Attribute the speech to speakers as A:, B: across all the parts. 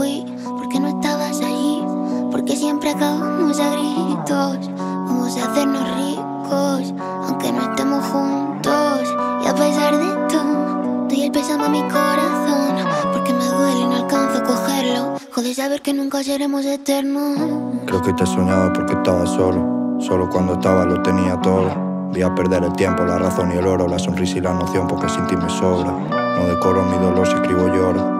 A: fui porque no estabas allí. Porque siempre acabamos a gritos. Vamos a hacernos ricos, aunque no estemos juntos. Y a pesar de todo, doy el pésame a mi corazón. Porque me duele y no alcanzo a cogerlo. Joder, saber que nunca seremos eternos.
B: Creo que te soñaba porque estaba solo. Solo cuando estaba lo tenía todo. Vi a perder el tiempo, la razón y el oro, la sonrisa y la noción porque sin ti me sobra. No decoro mi dolor si escribo lloro.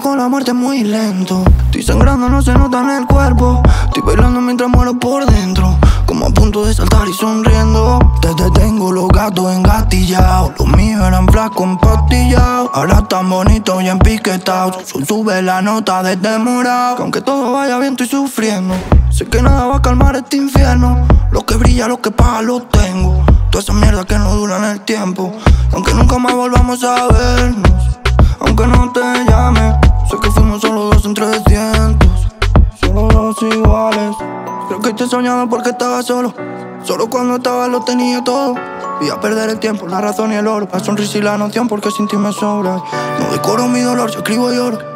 C: con la muerte muy lento. Estoy sangrando, no se nota en el cuerpo. Estoy bailando mientras muero por dentro. Como a punto de saltar y sonriendo. Te detengo los gatos engatillados. Los míos eran flacos empastillados. Ahora están bonitos y empiquetados. Sube la nota de demorado. Que aunque todo vaya bien, estoy sufriendo. Sé que nada va a calmar este infierno. Lo que brilla, lo que paga, lo tengo. Toda esa mierda que no dura en el tiempo. Aunque nunca más volvamos a vernos aunque no te llame. Sé que fuimos solo dos entre cientos, solo dos iguales. Creo que te soñaba porque estaba solo, solo cuando estaba lo tenía todo. Vi a perder el tiempo, la razón y el oro, la sonrisa y la noción porque sin me sobra. No decoro mi dolor, yo escribo y lloro.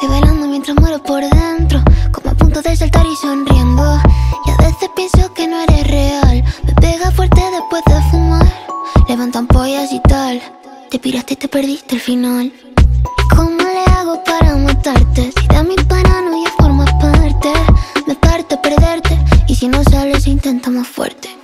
C: Estoy bailando mientras muero por dentro Como a punto de saltar y sonriendo. Y a veces pienso que no eres real. Me pega fuerte después de fumar. Levantan pollas y tal.
A: Te piraste y te perdiste el final. ¿Cómo le hago para matarte? Si de mi paranoia formas parte Me parte perderte. Y si no sales intenta más fuerte.